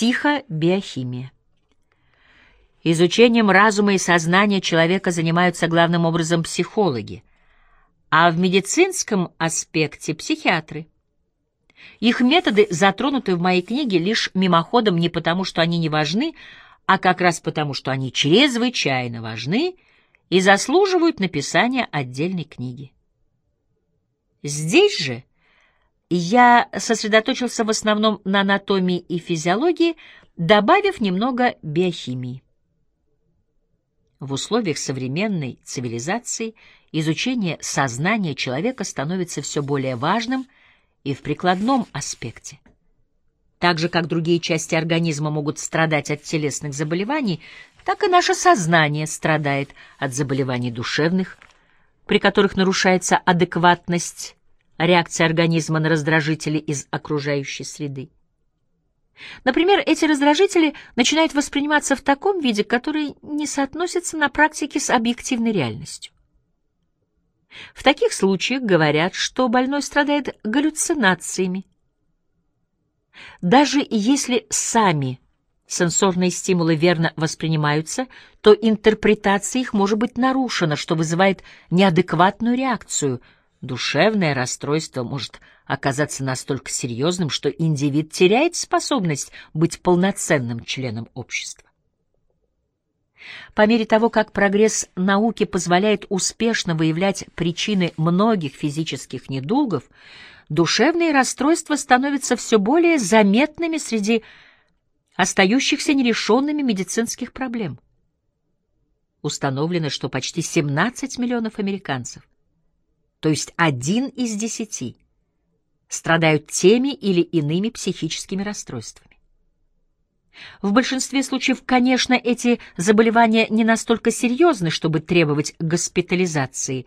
Психобиохимия. Изучением разума и сознания человека занимаются главным образом психологи, а в медицинском аспекте — психиатры. Их методы затронуты в моей книге лишь мимоходом не потому, что они не важны, а как раз потому, что они чрезвычайно важны и заслуживают написания отдельной книги. Здесь же я сосредоточился в основном на анатомии и физиологии, добавив немного биохимии. В условиях современной цивилизации изучение сознания человека становится все более важным и в прикладном аспекте. Так же, как другие части организма могут страдать от телесных заболеваний, так и наше сознание страдает от заболеваний душевных, при которых нарушается адекватность реакции организма на раздражители из окружающей среды. Например, эти раздражители начинают восприниматься в таком виде, который не соотносится на практике с объективной реальностью. В таких случаях говорят, что больной страдает галлюцинациями. Даже если сами сенсорные стимулы верно воспринимаются, то интерпретация их может быть нарушена, что вызывает неадекватную реакцию. Душевное расстройство может оказаться настолько серьезным, что индивид теряет способность быть полноценным членом общества. По мере того, как прогресс науки позволяет успешно выявлять причины многих физических недугов, душевные расстройства становятся все более заметными среди остающихся нерешенными медицинских проблем. Установлено, что почти 17 миллионов американцев, то есть один из десяти, страдают теми или иными психическими расстройствами. В большинстве случаев, конечно, эти заболевания не настолько серьезны, чтобы требовать госпитализации.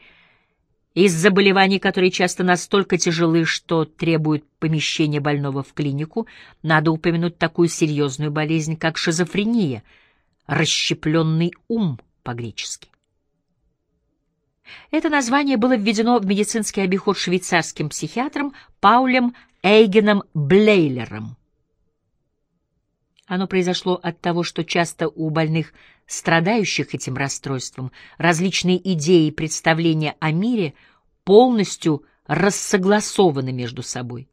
Из заболеваний, которые часто настолько тяжелы, что требуют помещения больного в клинику, надо упомянуть такую серьезную болезнь, как шизофрения, расщепленный ум по-гречески. Это название было введено в медицинский обиход швейцарским психиатром Паулем Эйгеном Блейлером. Оно произошло от того, что часто у больных, страдающих этим расстройством, различные идеи и представления о мире полностью рассогласованы между собой.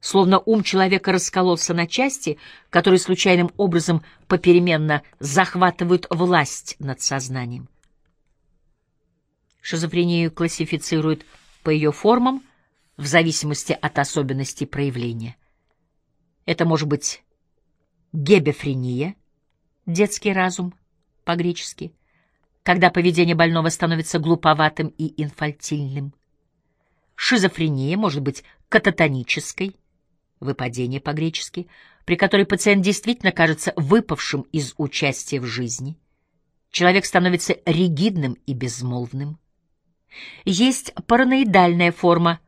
Словно ум человека раскололся на части, которые случайным образом попеременно захватывают власть над сознанием. Шизофрению классифицируют по ее формам в зависимости от особенностей проявления. Это может быть гебефрения, детский разум, по-гречески, когда поведение больного становится глуповатым и инфантильным. Шизофрения может быть кататонической, выпадение по-гречески, при которой пациент действительно кажется выпавшим из участия в жизни. Человек становится ригидным и безмолвным. Есть параноидальная форма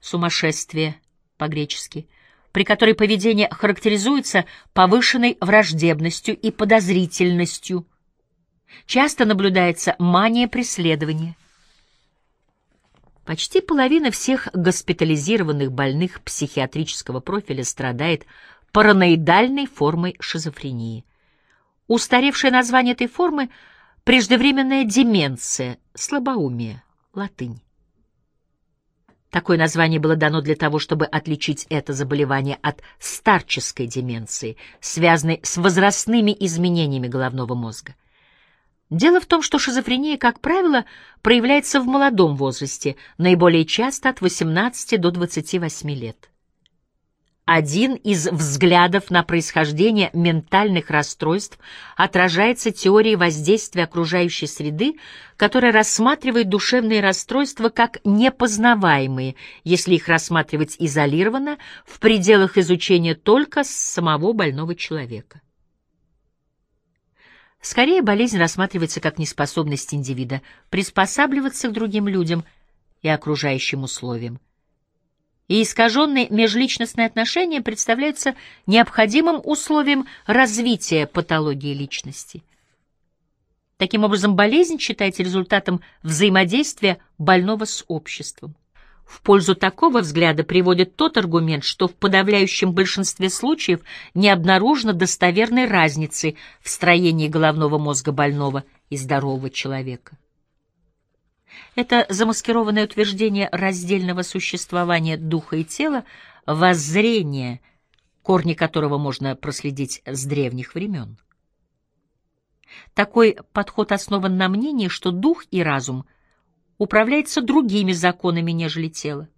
сумасшествия по-гречески – при которой поведение характеризуется повышенной враждебностью и подозрительностью. Часто наблюдается мания преследования. Почти половина всех госпитализированных больных психиатрического профиля страдает параноидальной формой шизофрении. Устаревшее название этой формы — преждевременная деменция, слабоумие, латынь. Такое название было дано для того, чтобы отличить это заболевание от старческой деменции, связанной с возрастными изменениями головного мозга. Дело в том, что шизофрения, как правило, проявляется в молодом возрасте, наиболее часто от 18 до 28 лет один из взглядов на происхождение ментальных расстройств отражается теорией воздействия окружающей среды, которая рассматривает душевные расстройства как непознаваемые, если их рассматривать изолированно, в пределах изучения только самого больного человека. Скорее, болезнь рассматривается как неспособность индивида приспосабливаться к другим людям и окружающим условиям и искаженные межличностные отношения представляются необходимым условием развития патологии личности. Таким образом, болезнь считается результатом взаимодействия больного с обществом. В пользу такого взгляда приводит тот аргумент, что в подавляющем большинстве случаев не обнаружено достоверной разницы в строении головного мозга больного и здорового человека. Это замаскированное утверждение раздельного существования духа и тела, воззрение, корни которого можно проследить с древних времен. Такой подход основан на мнении, что дух и разум управляются другими законами, нежели тело.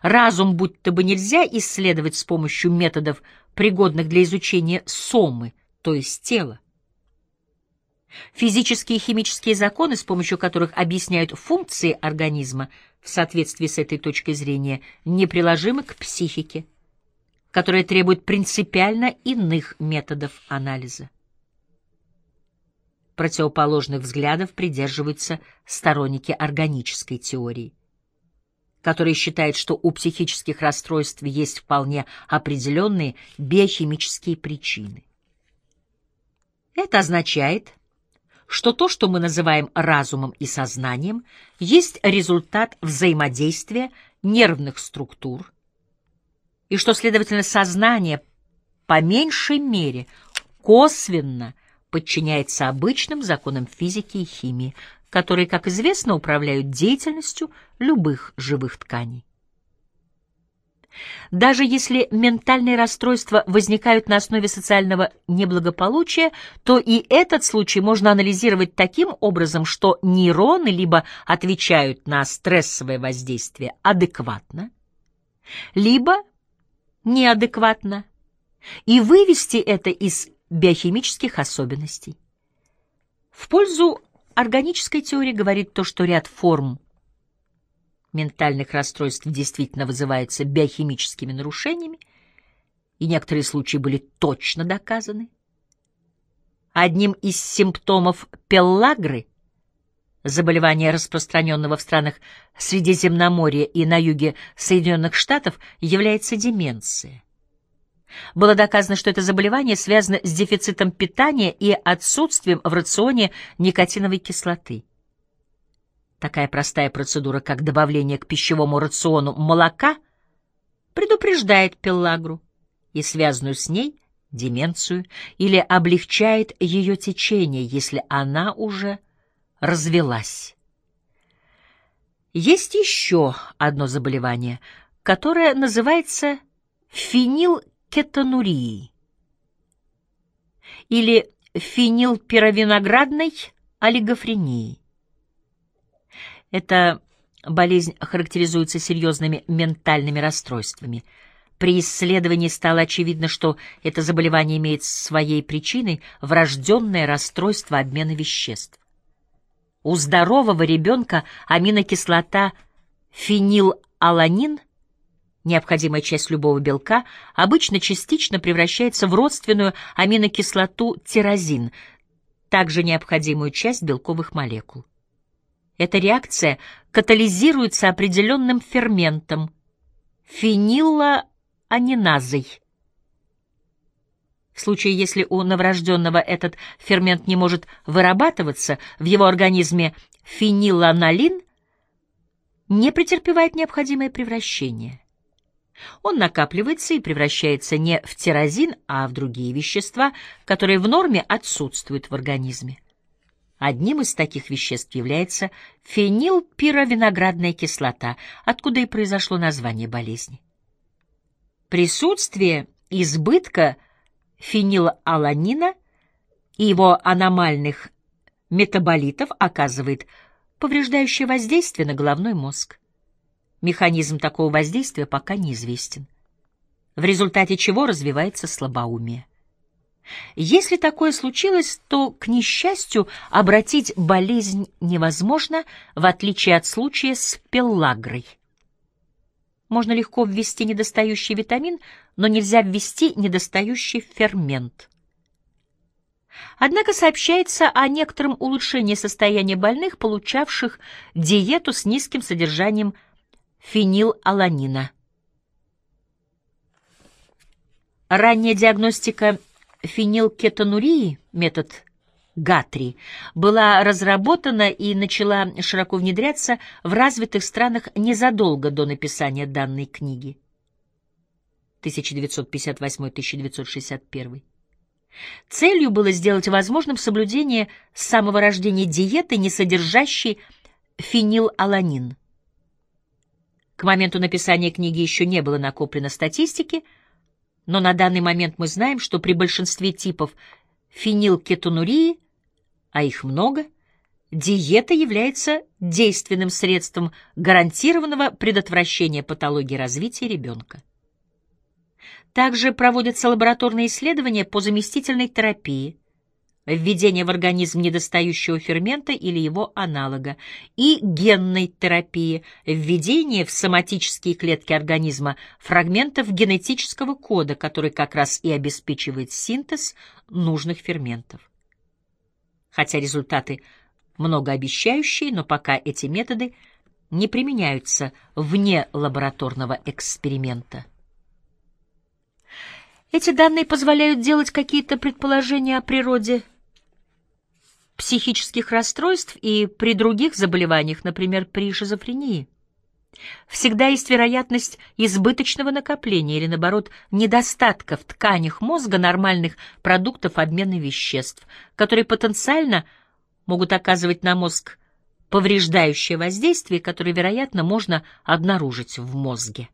Разум будто бы нельзя исследовать с помощью методов, пригодных для изучения сомы, то есть тела. Физические и химические законы, с помощью которых объясняют функции организма, в соответствии с этой точкой зрения, неприложимы к психике, которая требует принципиально иных методов анализа противоположных взглядов придерживаются сторонники органической теории, которые считают, что у психических расстройств есть вполне определенные биохимические причины. Это означает, что то, что мы называем разумом и сознанием, есть результат взаимодействия нервных структур, и что, следовательно, сознание по меньшей мере косвенно подчиняется обычным законам физики и химии, которые, как известно, управляют деятельностью любых живых тканей. Даже если ментальные расстройства возникают на основе социального неблагополучия, то и этот случай можно анализировать таким образом, что нейроны либо отвечают на стрессовое воздействие адекватно, либо неадекватно, и вывести это из биохимических особенностей. В пользу органической теории говорит то, что ряд форм ментальных расстройств действительно вызывается биохимическими нарушениями, и некоторые случаи были точно доказаны. Одним из симптомов пеллагры, заболевания, распространенного в странах Средиземноморья и на юге Соединенных Штатов, является деменция. Было доказано, что это заболевание связано с дефицитом питания и отсутствием в рационе никотиновой кислоты. Такая простая процедура, как добавление к пищевому рациону молока, предупреждает пеллагру и связанную с ней деменцию или облегчает ее течение, если она уже развелась. Есть еще одно заболевание, которое называется фенил кетонурии или фенилпировиноградной олигофрении. Эта болезнь характеризуется серьезными ментальными расстройствами. При исследовании стало очевидно, что это заболевание имеет своей причиной врожденное расстройство обмена веществ. У здорового ребенка аминокислота фенилаланин – Необходимая часть любого белка обычно частично превращается в родственную аминокислоту тирозин, также необходимую часть белковых молекул. Эта реакция катализируется определенным ферментом – фенилоаниназой. В случае, если у новорожденного этот фермент не может вырабатываться, в его организме фениланолин не претерпевает необходимое превращение. Он накапливается и превращается не в тирозин, а в другие вещества, которые в норме отсутствуют в организме. Одним из таких веществ является фенилпировиноградная кислота, откуда и произошло название болезни. Присутствие избытка фенилаланина и его аномальных метаболитов оказывает повреждающее воздействие на головной мозг. Механизм такого воздействия пока неизвестен, в результате чего развивается слабоумие. Если такое случилось, то, к несчастью, обратить болезнь невозможно, в отличие от случая с пеллагрой. Можно легко ввести недостающий витамин, но нельзя ввести недостающий фермент. Однако сообщается о некотором улучшении состояния больных, получавших диету с низким содержанием фенилаланина. Ранняя диагностика фенилкетонурии, метод ГА-3, была разработана и начала широко внедряться в развитых странах незадолго до написания данной книги. 1958-1961. Целью было сделать возможным соблюдение с самого рождения диеты, не содержащей фенилаланин. К моменту написания книги еще не было накоплено статистики, но на данный момент мы знаем, что при большинстве типов фенилкетонурии, а их много, диета является действенным средством гарантированного предотвращения патологии развития ребенка. Также проводятся лабораторные исследования по заместительной терапии, введение в организм недостающего фермента или его аналога, и генной терапии, введение в соматические клетки организма фрагментов генетического кода, который как раз и обеспечивает синтез нужных ферментов. Хотя результаты многообещающие, но пока эти методы не применяются вне лабораторного эксперимента. Эти данные позволяют делать какие-то предположения о природе психических расстройств и при других заболеваниях, например, при шизофрении. Всегда есть вероятность избыточного накопления или, наоборот, недостатка в тканях мозга нормальных продуктов обмена веществ, которые потенциально могут оказывать на мозг повреждающее воздействие, которое, вероятно, можно обнаружить в мозге.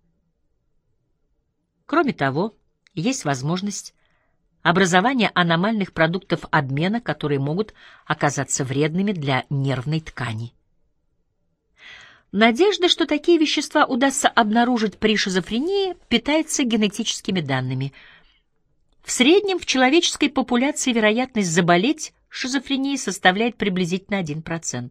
Кроме того, есть возможность образования аномальных продуктов обмена, которые могут оказаться вредными для нервной ткани. Надежда, что такие вещества удастся обнаружить при шизофрении, питается генетическими данными. В среднем в человеческой популяции вероятность заболеть шизофренией составляет приблизительно 1%.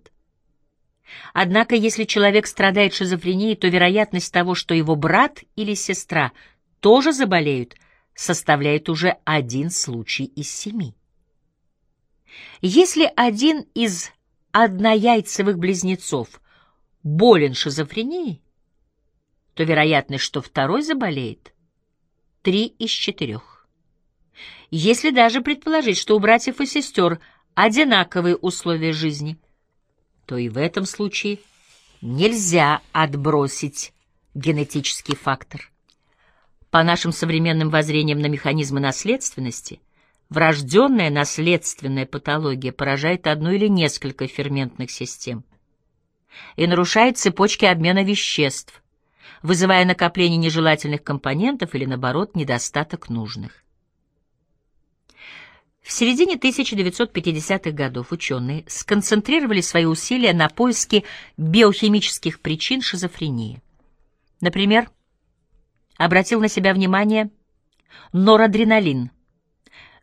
Однако, если человек страдает шизофренией, то вероятность того, что его брат или сестра тоже заболеют – составляет уже один случай из семи. Если один из однояйцевых близнецов болен шизофренией, то вероятность, что второй заболеет, три из четырех. Если даже предположить, что у братьев и сестер одинаковые условия жизни, то и в этом случае нельзя отбросить генетический фактор. По нашим современным воззрениям на механизмы наследственности, врожденная наследственная патология поражает одну или несколько ферментных систем и нарушает цепочки обмена веществ, вызывая накопление нежелательных компонентов или, наоборот, недостаток нужных. В середине 1950-х годов ученые сконцентрировали свои усилия на поиске биохимических причин шизофрении. Например, обратил на себя внимание норадреналин,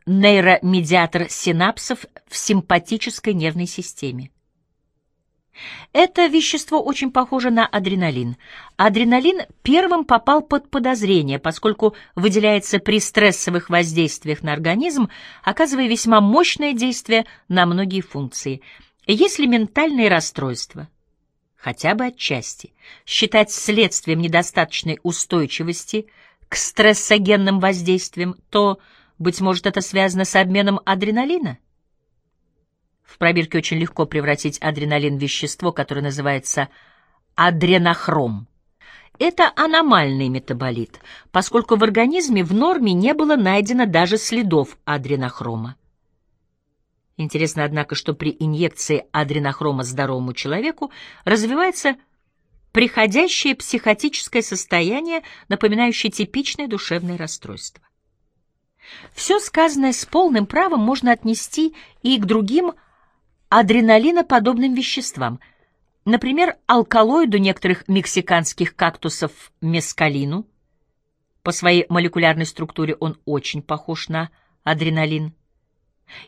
нейромедиатор синапсов в симпатической нервной системе. Это вещество очень похоже на адреналин. Адреналин первым попал под подозрение, поскольку выделяется при стрессовых воздействиях на организм, оказывая весьма мощное действие на многие функции. Если ментальные расстройства хотя бы отчасти, считать следствием недостаточной устойчивости к стрессогенным воздействиям, то, быть может, это связано с обменом адреналина? В пробирке очень легко превратить адреналин в вещество, которое называется адренохром. Это аномальный метаболит, поскольку в организме в норме не было найдено даже следов адренохрома. Интересно, однако, что при инъекции адренохрома здоровому человеку развивается приходящее психотическое состояние, напоминающее типичное душевное расстройство. Все сказанное с полным правом можно отнести и к другим адреналиноподобным веществам, например, алкалоиду некоторых мексиканских кактусов мескалину. По своей молекулярной структуре он очень похож на адреналин.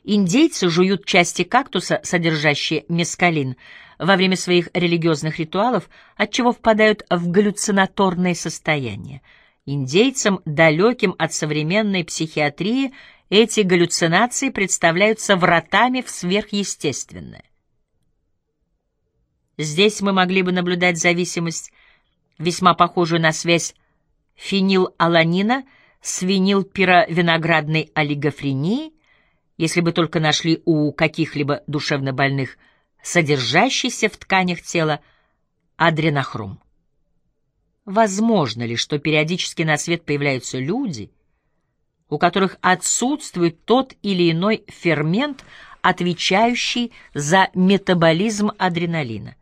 Индейцы жуют части кактуса, содержащие мескалин, во время своих религиозных ритуалов, отчего впадают в галлюцинаторное состояние. Индейцам, далеким от современной психиатрии, эти галлюцинации представляются вратами в сверхъестественное. Здесь мы могли бы наблюдать зависимость, весьма похожую на связь фенилаланина с винилпировиноградной олигофренией, если бы только нашли у каких-либо душевнобольных содержащийся в тканях тела адренохром. Возможно ли, что периодически на свет появляются люди, у которых отсутствует тот или иной фермент, отвечающий за метаболизм адреналина,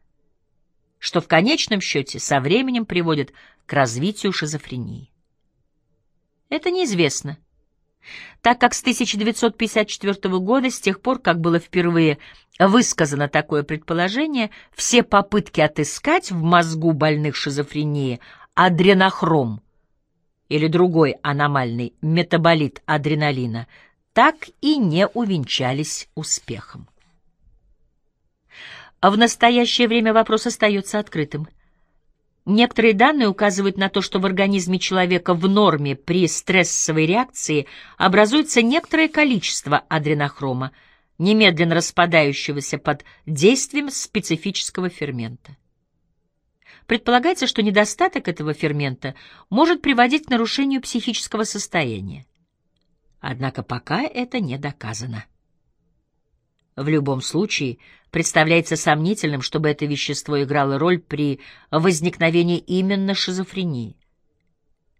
что в конечном счете со временем приводит к развитию шизофрении? Это неизвестно, так как с 1954 года, с тех пор, как было впервые высказано такое предположение, все попытки отыскать в мозгу больных шизофрении адренохром или другой аномальный метаболит адреналина так и не увенчались успехом. В настоящее время вопрос остается открытым – Некоторые данные указывают на то, что в организме человека в норме при стрессовой реакции образуется некоторое количество адренохрома, немедленно распадающегося под действием специфического фермента. Предполагается, что недостаток этого фермента может приводить к нарушению психического состояния. Однако пока это не доказано. В любом случае, представляется сомнительным, чтобы это вещество играло роль при возникновении именно шизофрении,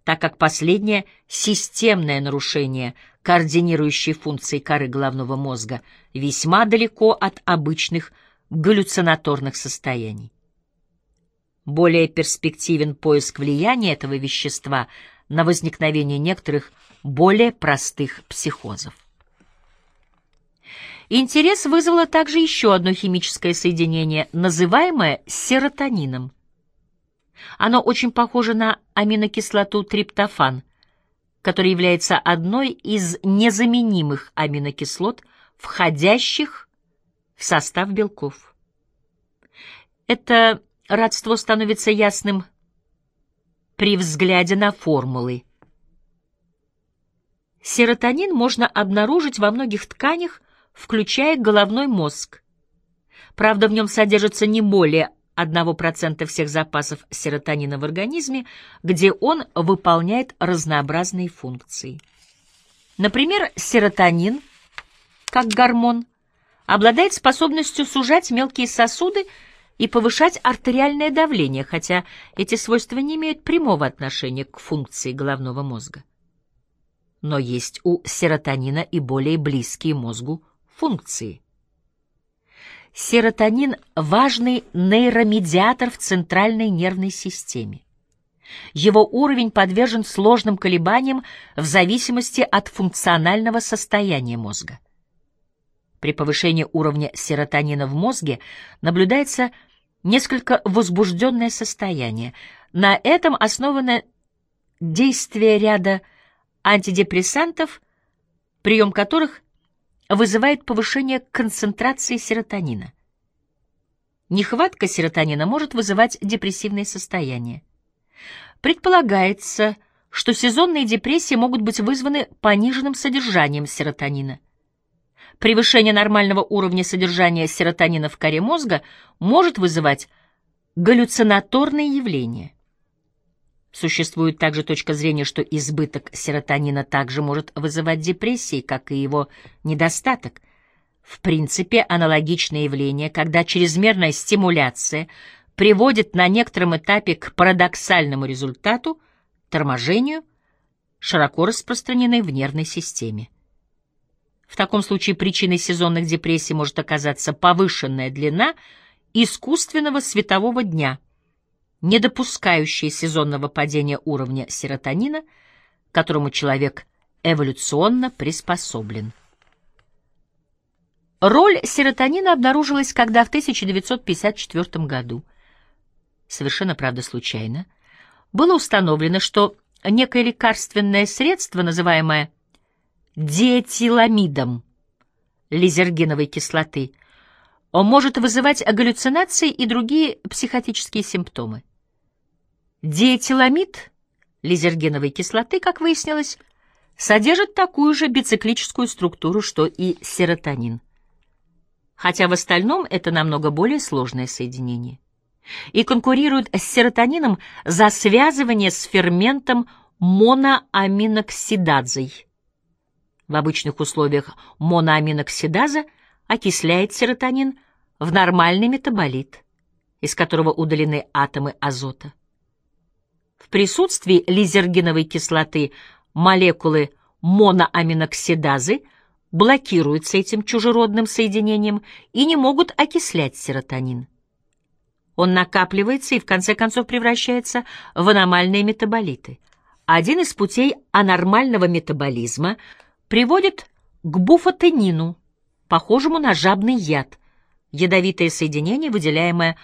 так как последнее системное нарушение координирующей функции коры головного мозга весьма далеко от обычных галлюцинаторных состояний. Более перспективен поиск влияния этого вещества на возникновение некоторых более простых психозов. Интерес вызвало также еще одно химическое соединение, называемое серотонином. Оно очень похоже на аминокислоту триптофан, которая является одной из незаменимых аминокислот, входящих в состав белков. Это родство становится ясным при взгляде на формулы. Серотонин можно обнаружить во многих тканях, включая головной мозг. Правда, в нем содержится не более 1% всех запасов серотонина в организме, где он выполняет разнообразные функции. Например, серотонин, как гормон, обладает способностью сужать мелкие сосуды и повышать артериальное давление, хотя эти свойства не имеют прямого отношения к функции головного мозга. Но есть у серотонина и более близкие мозгу функции. Серотонин – важный нейромедиатор в центральной нервной системе. Его уровень подвержен сложным колебаниям в зависимости от функционального состояния мозга. При повышении уровня серотонина в мозге наблюдается несколько возбужденное состояние. На этом основано действие ряда антидепрессантов, прием которых вызывает повышение концентрации серотонина. Нехватка серотонина может вызывать депрессивные состояния. Предполагается, что сезонные депрессии могут быть вызваны пониженным содержанием серотонина. Превышение нормального уровня содержания серотонина в коре мозга может вызывать галлюцинаторные явления. Существует также точка зрения, что избыток серотонина также может вызывать депрессии, как и его недостаток. В принципе, аналогичное явление, когда чрезмерная стимуляция приводит на некотором этапе к парадоксальному результату, торможению, широко распространены в нервной системе. В таком случае причиной сезонных депрессий может оказаться повышенная длина искусственного светового дня – не допускающие сезонного падения уровня серотонина, к которому человек эволюционно приспособлен. Роль серотонина обнаружилась, когда в 1954 году, совершенно, правда, случайно, было установлено, что некое лекарственное средство, называемое диэтиламидом лизергиновой кислоты, может вызывать галлюцинации и другие психотические симптомы. Диэтиламид лизергиновой кислоты, как выяснилось, содержит такую же бициклическую структуру, что и серотонин. Хотя в остальном это намного более сложное соединение. И конкурирует с серотонином за связывание с ферментом моноаминоксидазой, В обычных условиях моноаминоксидаза окисляет серотонин в нормальный метаболит, из которого удалены атомы азота. В присутствии лизергиновой кислоты молекулы моноаминоксидазы блокируются этим чужеродным соединением и не могут окислять серотонин. Он накапливается и в конце концов превращается в аномальные метаболиты. Один из путей анормального метаболизма приводит к буфотенину, похожему на жабный яд, ядовитое соединение, выделяемое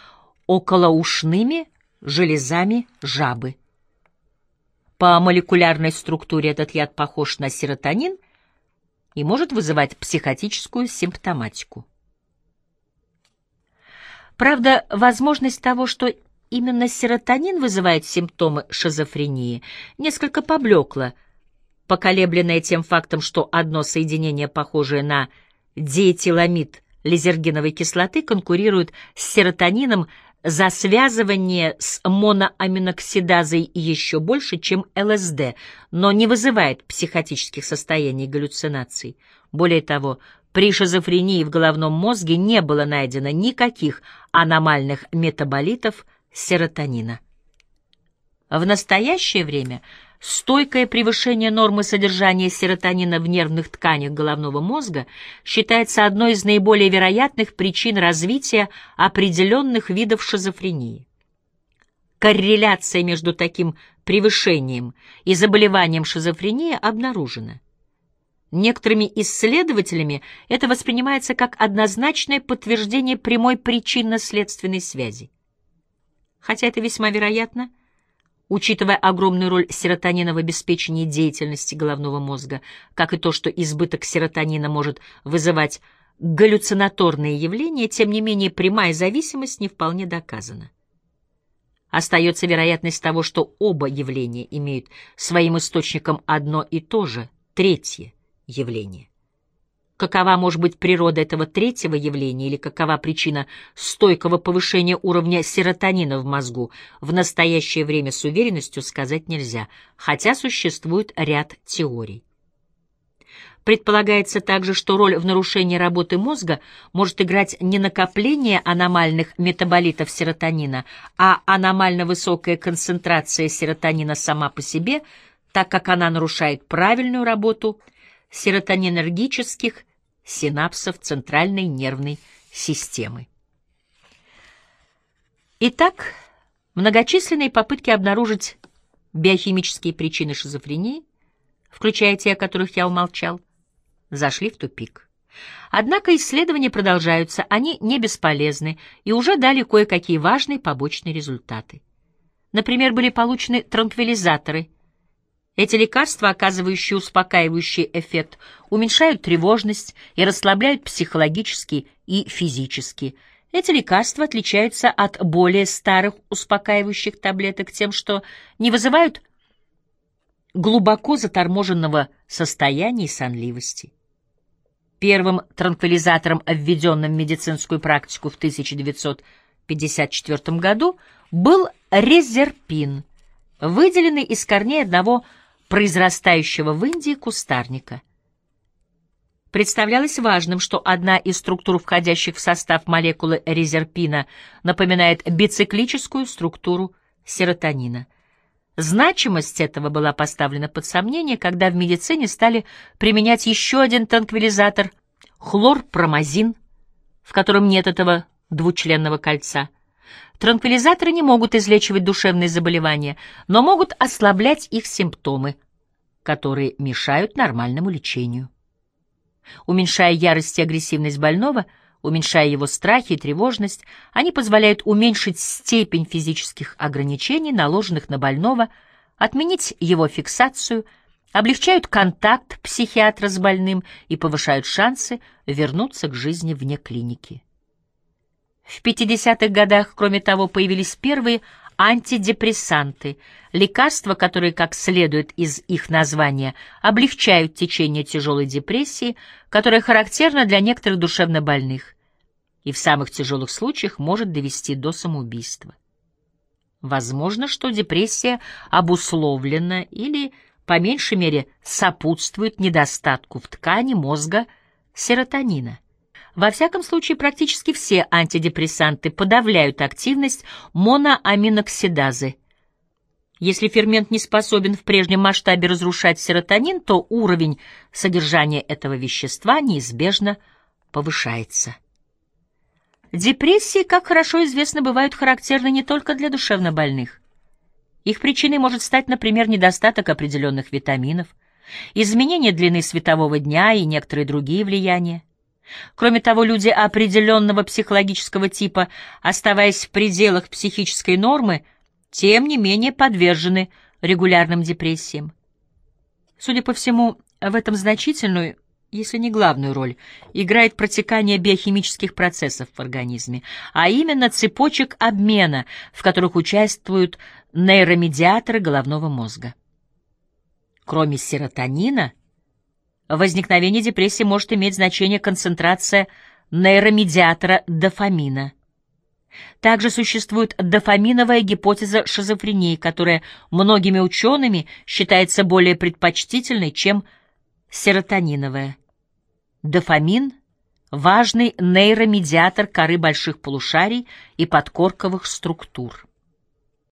околоушными железами жабы. По молекулярной структуре этот яд похож на серотонин и может вызывать психотическую симптоматику. Правда, возможность того, что именно серотонин вызывает симптомы шизофрении, несколько поблекла, поколебленная тем фактом, что одно соединение, похожее на диэтиламид лизергиновой кислоты, конкурирует с серотонином за связывание с моноаминоксидазой еще больше, чем ЛСД, но не вызывает психотических состояний и галлюцинаций. Более того, при шизофрении в головном мозге не было найдено никаких аномальных метаболитов серотонина. В настоящее время стойкое превышение нормы содержания серотонина в нервных тканях головного мозга считается одной из наиболее вероятных причин развития определенных видов шизофрении. Корреляция между таким превышением и заболеванием шизофрении обнаружена. Некоторыми исследователями это воспринимается как однозначное подтверждение прямой причинно-следственной связи. Хотя это весьма вероятно, учитывая огромную роль серотонина в обеспечении деятельности головного мозга, как и то, что избыток серотонина может вызывать галлюцинаторные явления, тем не менее прямая зависимость не вполне доказана. Остается вероятность того, что оба явления имеют своим источником одно и то же, третье – явление. Какова может быть природа этого третьего явления или какова причина стойкого повышения уровня серотонина в мозгу, в настоящее время с уверенностью сказать нельзя, хотя существует ряд теорий. Предполагается также, что роль в нарушении работы мозга может играть не накопление аномальных метаболитов серотонина, а аномально высокая концентрация серотонина сама по себе, так как она нарушает правильную работу серотонинергических синапсов центральной нервной системы. Итак, многочисленные попытки обнаружить биохимические причины шизофрении, включая те, о которых я умолчал, зашли в тупик. Однако исследования продолжаются, они не бесполезны и уже дали кое-какие важные побочные результаты. Например, были получены транквилизаторы – эти лекарства, оказывающие успокаивающий эффект, уменьшают тревожность и расслабляют психологически и физически. Эти лекарства отличаются от более старых успокаивающих таблеток тем, что не вызывают глубоко заторможенного состояния и сонливости. Первым транквилизатором, введенным в медицинскую практику в 1954 году, был резерпин, выделенный из корней одного произрастающего в Индии кустарника. Представлялось важным, что одна из структур, входящих в состав молекулы резерпина, напоминает бициклическую структуру серотонина. Значимость этого была поставлена под сомнение, когда в медицине стали применять еще один транквилизатор — хлорпромазин, в котором нет этого двучленного кольца. Транквилизаторы не могут излечивать душевные заболевания, но могут ослаблять их симптомы, которые мешают нормальному лечению. Уменьшая ярость и агрессивность больного, уменьшая его страхи и тревожность, они позволяют уменьшить степень физических ограничений, наложенных на больного, отменить его фиксацию, облегчают контакт психиатра с больным и повышают шансы вернуться к жизни вне клиники. В 50-х годах, кроме того, появились первые антидепрессанты, лекарства, которые, как следует из их названия, облегчают течение тяжелой депрессии, которая характерна для некоторых душевнобольных и в самых тяжелых случаях может довести до самоубийства. Возможно, что депрессия обусловлена или по меньшей мере сопутствует недостатку в ткани мозга серотонина. Во всяком случае, практически все антидепрессанты подавляют активность моноаминоксидазы. Если фермент не способен в прежнем масштабе разрушать серотонин, то уровень содержания этого вещества неизбежно повышается. Депрессии, как хорошо известно, бывают характерны не только для душевнобольных. Их причиной может стать, например, недостаток определенных витаминов, изменение длины светового дня и некоторые другие влияния. Кроме того, люди определенного психологического типа, оставаясь в пределах психической нормы, тем не менее подвержены регулярным депрессиям. Судя по всему, в этом значительную, если не главную роль, играет протекание биохимических процессов в организме, а именно цепочек обмена, в которых участвуют нейромедиаторы головного мозга. Кроме серотонина, возникновение депрессии может иметь значение концентрация нейромедиатора дофамина. Также существует дофаминовая гипотеза шизофрении, которая многими учеными считается более предпочтительной, чем серотониновая. Дофамин – важный нейромедиатор коры больших полушарий и подкорковых структур.